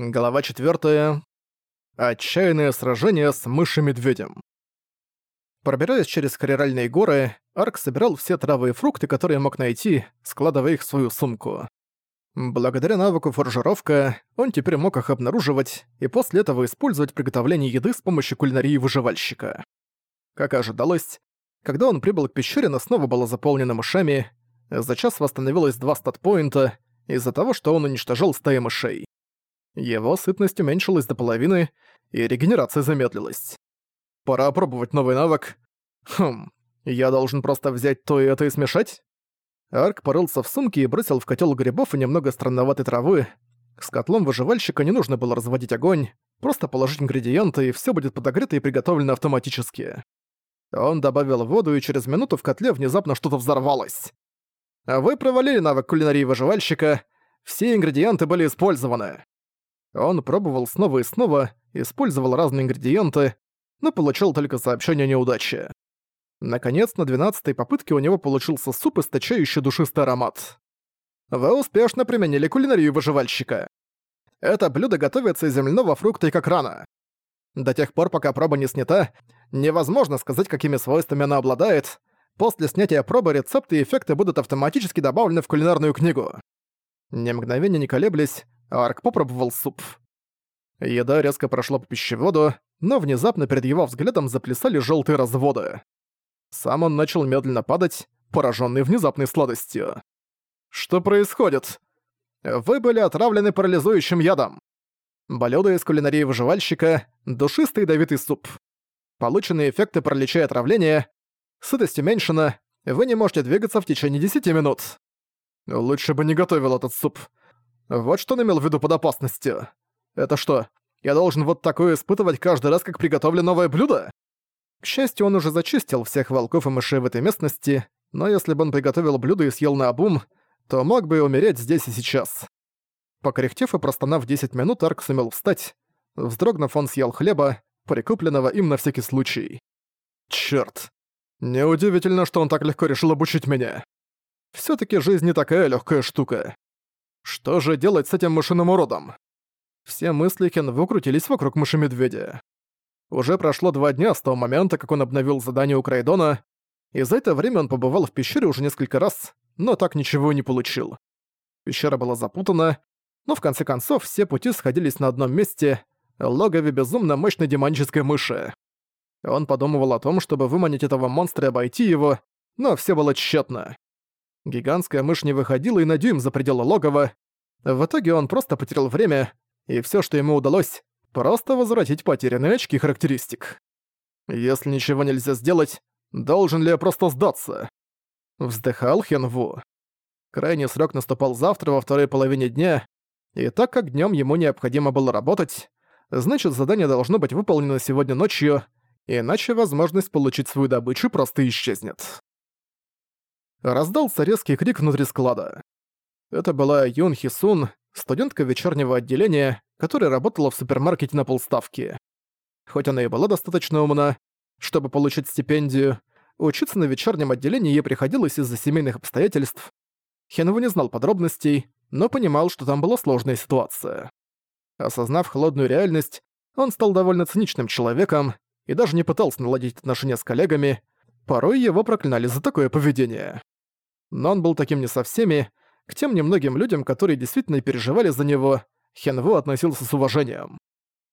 Глава 4. Отчаянное сражение с мышем-медведем. Пробираясь через кориральные горы, Арк собирал все травы и фрукты, которые мог найти, складывая их в свою сумку. Благодаря навыку форжировка, он теперь мог их обнаруживать и после этого использовать приготовление еды с помощью кулинарии выживальщика. Как ожидалось, когда он прибыл к пещере, она снова была заполнена мышами, за час восстановилось два статпоинта из-за того, что он уничтожил стаи мышей. Его сытность уменьшилась до половины, и регенерация замедлилась. Пора опробовать новый навык. Хм, я должен просто взять то и это и смешать? Арк порылся в сумке и бросил в котел грибов и немного странноватой травы. С котлом выживальщика не нужно было разводить огонь, просто положить ингредиенты, и все будет подогрето и приготовлено автоматически. Он добавил воду, и через минуту в котле внезапно что-то взорвалось. Вы провалили навык кулинарии выживальщика, все ингредиенты были использованы. Он пробовал снова и снова, использовал разные ингредиенты, но получил только сообщение о неудаче. Наконец, на двенадцатой попытке у него получился суп, источающий душистый аромат. Вы успешно применили кулинарию выживальщика. Это блюдо готовится из земляного фрукта и как рано. До тех пор, пока проба не снята, невозможно сказать, какими свойствами она обладает. После снятия пробы рецепты и эффекты будут автоматически добавлены в кулинарную книгу. Ни мгновения не колеблясь, Арк попробовал суп. Еда резко прошла по пищеводу, но внезапно перед его взглядом заплясали желтые разводы. Сам он начал медленно падать, пораженный внезапной сладостью. «Что происходит? Вы были отравлены парализующим ядом. Блюдо из кулинарии выживальщика – душистый ядовитый суп. Полученные эффекты паралича и отравления, сытость уменьшена, вы не можете двигаться в течение 10 минут. Лучше бы не готовил этот суп. Вот что он имел в виду под опасностью. Это что, я должен вот такое испытывать каждый раз, как приготовлю новое блюдо? К счастью, он уже зачистил всех волков и мышей в этой местности, но если бы он приготовил блюдо и съел на обум, то мог бы и умереть здесь и сейчас. Покряхтев и простонав 10 минут, Арк сумел встать. Вздрогнув, он съел хлеба, прикупленного им на всякий случай. Чёрт. Неудивительно, что он так легко решил обучить меня. Всё-таки жизнь не такая лёгкая штука. Что же делать с этим мышиным уродом? Все мысли Кен крутились вокруг мыши-медведя. Уже прошло два дня с того момента, как он обновил задание у Крайдона, и за это время он побывал в пещере уже несколько раз, но так ничего и не получил. Пещера была запутана, но в конце концов все пути сходились на одном месте — логове безумно мощной демонической мыши. Он подумывал о том, чтобы выманить этого монстра и обойти его, но все было тщетно. Гигантская мышь не выходила и на дюйм за пределы логова. В итоге он просто потерял время, и все, что ему удалось, просто возвратить потерянные очки характеристик. Если ничего нельзя сделать, должен ли я просто сдаться? Вздыхал Хенву. Крайний срок наступал завтра во второй половине дня, и так как днем ему необходимо было работать, значит задание должно быть выполнено сегодня ночью, иначе возможность получить свою добычу просто исчезнет. Раздался резкий крик внутри склада. Это была Юн Хисун, студентка вечернего отделения, которая работала в супермаркете на полставки. Хоть она и была достаточно умна, чтобы получить стипендию, учиться на вечернем отделении ей приходилось из-за семейных обстоятельств. Хенву не знал подробностей, но понимал, что там была сложная ситуация. Осознав холодную реальность, он стал довольно циничным человеком и даже не пытался наладить отношения с коллегами, порой его проклинали за такое поведение. Но он был таким не со всеми, к тем немногим людям, которые действительно переживали за него, Хенву относился с уважением.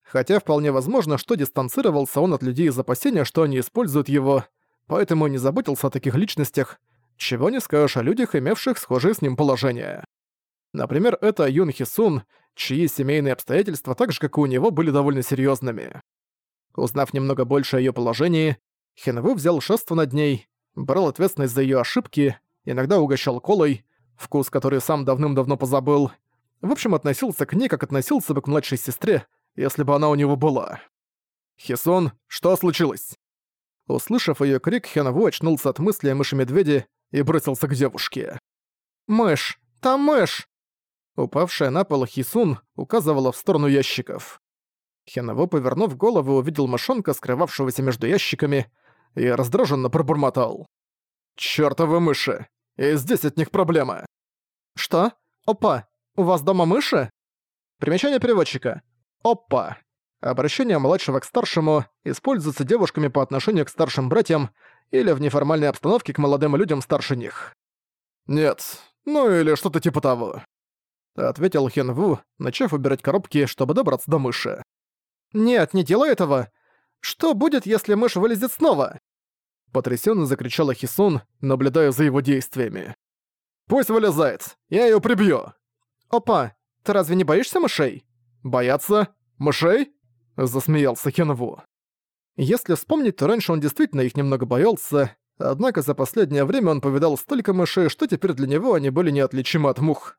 Хотя вполне возможно, что дистанцировался он от людей из опасения, что они используют его, поэтому не заботился о таких личностях, чего не скажешь о людях, имевших схожее с ним положение. Например, это Юн Хисун, чьи семейные обстоятельства, так же как и у него, были довольно серьезными. Узнав немного больше о ее положении, Хенву взял шество над ней, брал ответственность за ее ошибки иногда угощал колой, вкус который сам давным-давно позабыл. В общем, относился к ней, как относился бы к младшей сестре, если бы она у него была. «Хисон, что случилось?» Услышав ее крик, Хёнаву очнулся от мысли о мыши-медведе и бросился к девушке. «Мышь! Там мышь!» Упавшая на пол Хисун указывала в сторону ящиков. Хеново, повернув голову, увидел мышонка, скрывавшегося между ящиками, и раздраженно пробормотал. «Чёртовы мыши! И здесь от них проблема. Что? Опа, у вас дома мыши? Примечание переводчика. Опа. Обращение младшего к старшему используется девушками по отношению к старшим братьям или в неформальной обстановке к молодым людям старше них. «Нет, ну или что-то типа того», — ответил Хен Ву, начав убирать коробки, чтобы добраться до мыши. «Нет, не делай этого! Что будет, если мышь вылезет снова?» Потрясенно закричала Хисун, наблюдая за его действиями. «Пусть вылезает, я ее прибью!» «Опа, ты разве не боишься мышей?» «Бояться? Мышей?» — засмеялся Хенву. Если вспомнить, то раньше он действительно их немного боялся, однако за последнее время он повидал столько мышей, что теперь для него они были неотличимы от мух.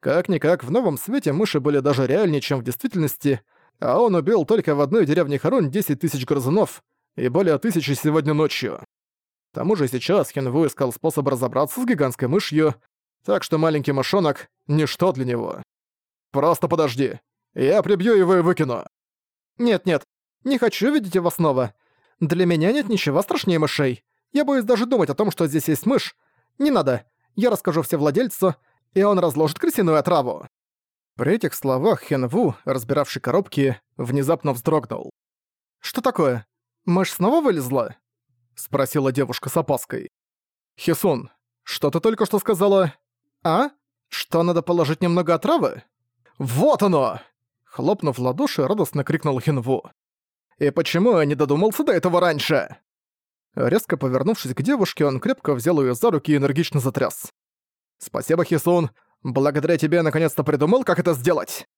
Как-никак, в новом свете мыши были даже реальнее, чем в действительности, а он убил только в одной деревне Харон 10 тысяч грызунов и более тысячи сегодня ночью. К тому же сейчас Хенву искал способ разобраться с гигантской мышью, так что маленький мышонок — ничто для него. «Просто подожди. Я прибью его и выкину». «Нет-нет, не хочу видеть его снова. Для меня нет ничего страшнее мышей. Я боюсь даже думать о том, что здесь есть мышь. Не надо. Я расскажу все владельцу, и он разложит крысиную отраву». При этих словах Хен Ву, разбиравший коробки, внезапно вздрогнул. «Что такое? Мышь снова вылезла?» — спросила девушка с опаской. «Хисун, что ты только что сказала?» «А? Что, надо положить немного отравы?» «Вот оно!» Хлопнув ладоши, радостно крикнул Хинву. «И почему я не додумался до этого раньше?» Резко повернувшись к девушке, он крепко взял ее за руки и энергично затряс. «Спасибо, Хисун. Благодаря тебе я наконец-то придумал, как это сделать!»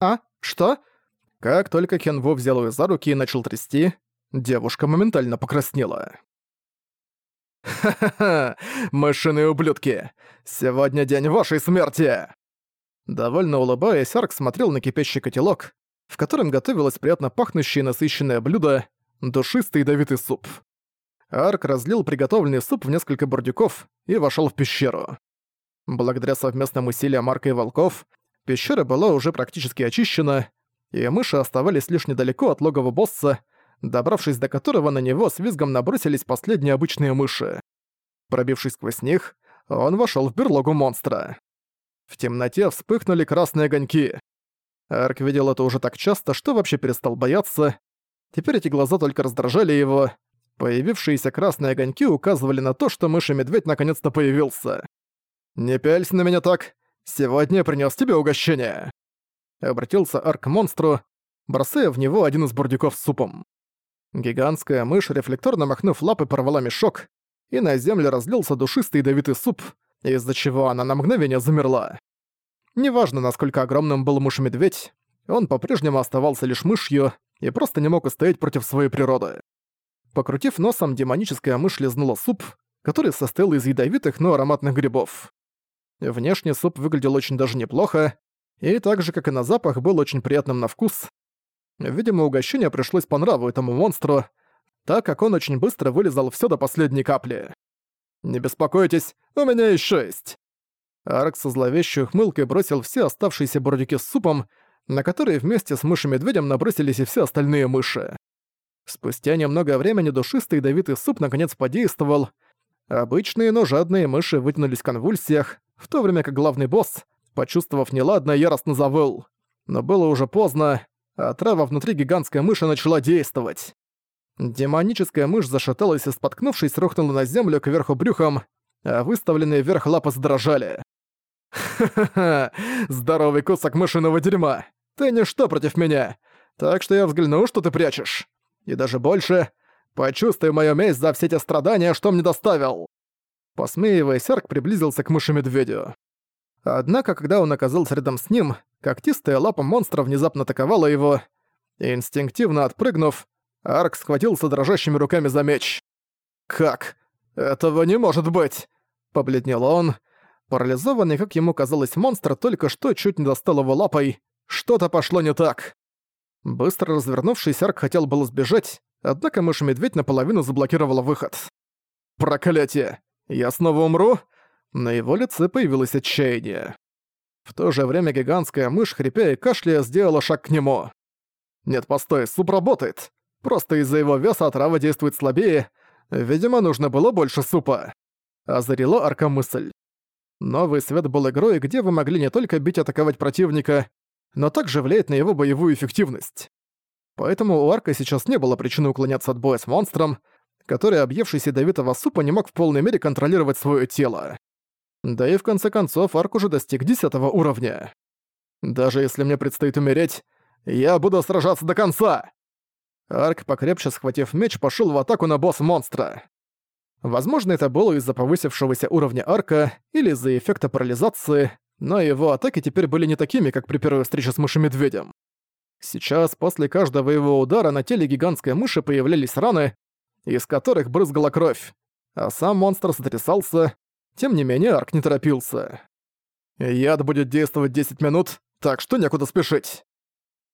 «А? Что?» Как только Хенву взял ее за руки и начал трясти, девушка моментально покраснела. «Ха-ха-ха! Мышиные ублюдки! Сегодня день вашей смерти!» Довольно улыбаясь, Арк смотрел на кипящий котелок, в котором готовилось приятно пахнущее и насыщенное блюдо — душистый ядовитый суп. Арк разлил приготовленный суп в несколько бурдюков и вошел в пещеру. Благодаря совместным усилиям Марка и Волков, пещера была уже практически очищена, и мыши оставались лишь недалеко от логова босса, добравшись до которого на него с визгом набросились последние обычные мыши. Пробившись сквозь них, он вошел в берлогу монстра. В темноте вспыхнули красные огоньки. Арк видел это уже так часто, что вообще перестал бояться. Теперь эти глаза только раздражали его. Появившиеся красные огоньки указывали на то, что мышь-медведь наконец-то появился. «Не пялься на меня так. Сегодня я принёс тебе угощение». Обратился Арк к монстру, бросая в него один из бурдюков с супом. Гигантская мышь, рефлекторно махнув лапы, порвала мешок, и на землю разлился душистый ядовитый суп — из-за чего она на мгновение замерла. Неважно, насколько огромным был муж-медведь, он по-прежнему оставался лишь мышью и просто не мог устоять против своей природы. Покрутив носом, демоническая мышь лизнула суп, который состоял из ядовитых, но ароматных грибов. Внешне суп выглядел очень даже неплохо, и так же, как и на запах, был очень приятным на вкус. Видимо, угощение пришлось по нраву этому монстру, так как он очень быстро вылезал все до последней капли. «Не беспокойтесь, у меня есть!» Арк со зловещей ухмылкой бросил все оставшиеся бурдюки с супом, на которые вместе с мышью-медведем набросились и все остальные мыши. Спустя немного времени душистый ядовитый суп наконец подействовал. Обычные, но жадные мыши вытянулись в конвульсиях, в то время как главный босс, почувствовав неладное, яростно завыл. Но было уже поздно, а трава внутри гигантской мыши начала действовать. Демоническая мышь зашаталась и, споткнувшись, рухнула на землю кверху брюхом, а выставленные вверх лапы задрожали. «Ха-ха-ха! Здоровый кусок мышиного дерьма! Ты ничто против меня! Так что я взгляну, что ты прячешь. И даже больше, почувствуй мою месть за все те страдания, что мне доставил!» Посмеиваясь, Арк приблизился к мыши-медведю. Однако, когда он оказался рядом с ним, когтистая лапа монстра внезапно атаковала его, инстинктивно отпрыгнув, Арк схватился дрожащими руками за меч. «Как? Этого не может быть!» Побледнел он. Парализованный, как ему казалось, монстр только что чуть не достал его лапой. Что-то пошло не так. Быстро развернувшись, Арк хотел было сбежать, однако мышь-медведь наполовину заблокировала выход. «Проклятие! Я снова умру?» На его лице появилось отчаяние. В то же время гигантская мышь, хрипя и кашляя, сделала шаг к нему. «Нет, постой, суп работает. Просто из-за его веса отрава действует слабее. Видимо, нужно было больше супа. Озарила арка мысль. Новый свет был игрой, где вы могли не только бить и атаковать противника, но также влияет на его боевую эффективность. Поэтому у Арка сейчас не было причины уклоняться от боя с монстром, который, объевшись ядовитого супа, не мог в полной мере контролировать свое тело. Да и в конце концов Арк уже достиг десятого уровня. Даже если мне предстоит умереть, я буду сражаться до конца! Арк, покрепче схватив меч, пошел в атаку на босс-монстра. Возможно, это было из-за повысившегося уровня арка или из-за эффекта парализации, но его атаки теперь были не такими, как при первой встрече с мышью-медведем. Сейчас, после каждого его удара, на теле гигантской мыши появлялись раны, из которых брызгала кровь, а сам монстр сотрясался, тем не менее Арк не торопился. «Яд будет действовать 10 минут, так что некуда спешить».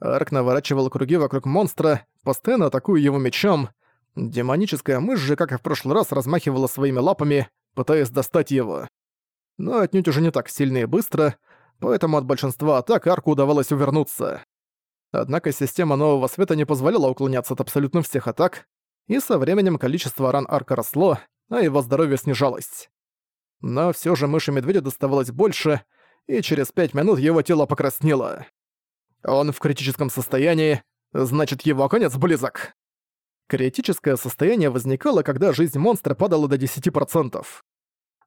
Арк наворачивал круги вокруг монстра, постоянно атакуя его мечом. Демоническая мышь же, как и в прошлый раз, размахивала своими лапами, пытаясь достать его. Но отнюдь уже не так сильно и быстро, поэтому от большинства атак Арку удавалось увернуться. Однако система нового света не позволяла уклоняться от абсолютно всех атак, и со временем количество ран Арка росло, а его здоровье снижалось. Но все же мыши медведя доставалось больше, и через пять минут его тело покраснело. Он в критическом состоянии, значит его конец близок. Критическое состояние возникало, когда жизнь монстра падала до 10%.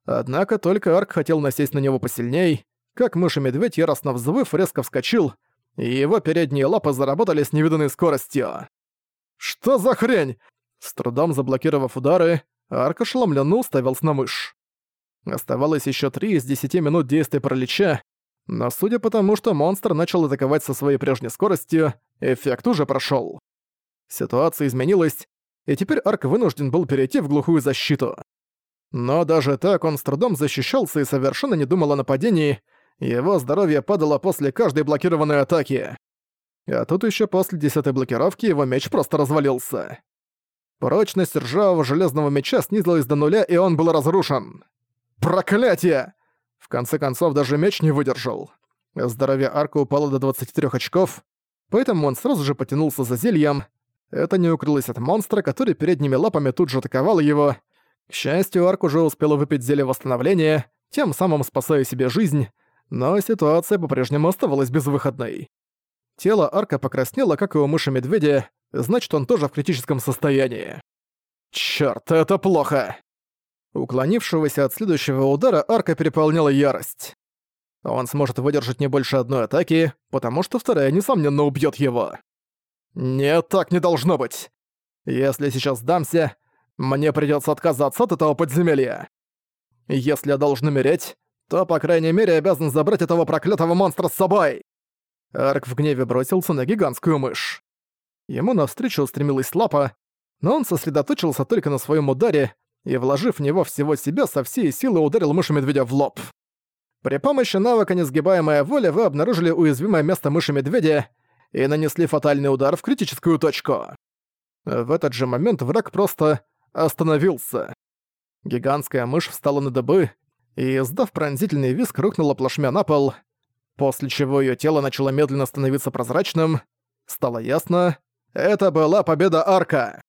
Однако только Арк хотел насесть на него посильней, как мышь-медведь, яростно взвыв, резко вскочил, и его передние лапы заработали с невиданной скоростью. «Что за хрень?» С трудом заблокировав удары, Арк ошеломленно уставился на мышь. Оставалось еще три из десяти минут действия паралича, но судя по тому, что монстр начал атаковать со своей прежней скоростью, эффект уже прошел. Ситуация изменилась, и теперь Арк вынужден был перейти в глухую защиту. Но даже так он с трудом защищался и совершенно не думал о нападении, его здоровье падало после каждой блокированной атаки. А тут еще после десятой блокировки его меч просто развалился. Прочность ржавого железного меча снизилась до нуля, и он был разрушен. Проклятие! В конце концов, даже меч не выдержал. Здоровье арка упало до 23 очков, поэтому он сразу же потянулся за зельем. Это не укрылось от монстра, который передними лапами тут же атаковал его. К счастью, арк уже успел выпить зелье восстановления, тем самым спасая себе жизнь, но ситуация по-прежнему оставалась безвыходной. Тело арка покраснело, как и у мыши-медведя, значит, он тоже в критическом состоянии. Чёрт, это плохо! Уклонившегося от следующего удара арка переполняла ярость. Он сможет выдержать не больше одной атаки, потому что вторая, несомненно, убьет его. Нет, так не должно быть. Если сейчас сдамся, мне придется отказаться от этого подземелья. Если я должен умереть, то, по крайней мере, обязан забрать этого проклятого монстра с собой. Арк в гневе бросился на гигантскую мышь. Ему навстречу устремилась лапа, но он сосредоточился только на своем ударе, и, вложив в него всего себя, со всей силы ударил мыши-медведя в лоб. При помощи навыка «Несгибаемая воля» вы обнаружили уязвимое место мыши-медведя и нанесли фатальный удар в критическую точку. В этот же момент враг просто остановился. Гигантская мышь встала на дыбы и, издав пронзительный визг, рухнула плашмя на пол, после чего ее тело начало медленно становиться прозрачным. Стало ясно, это была победа Арка.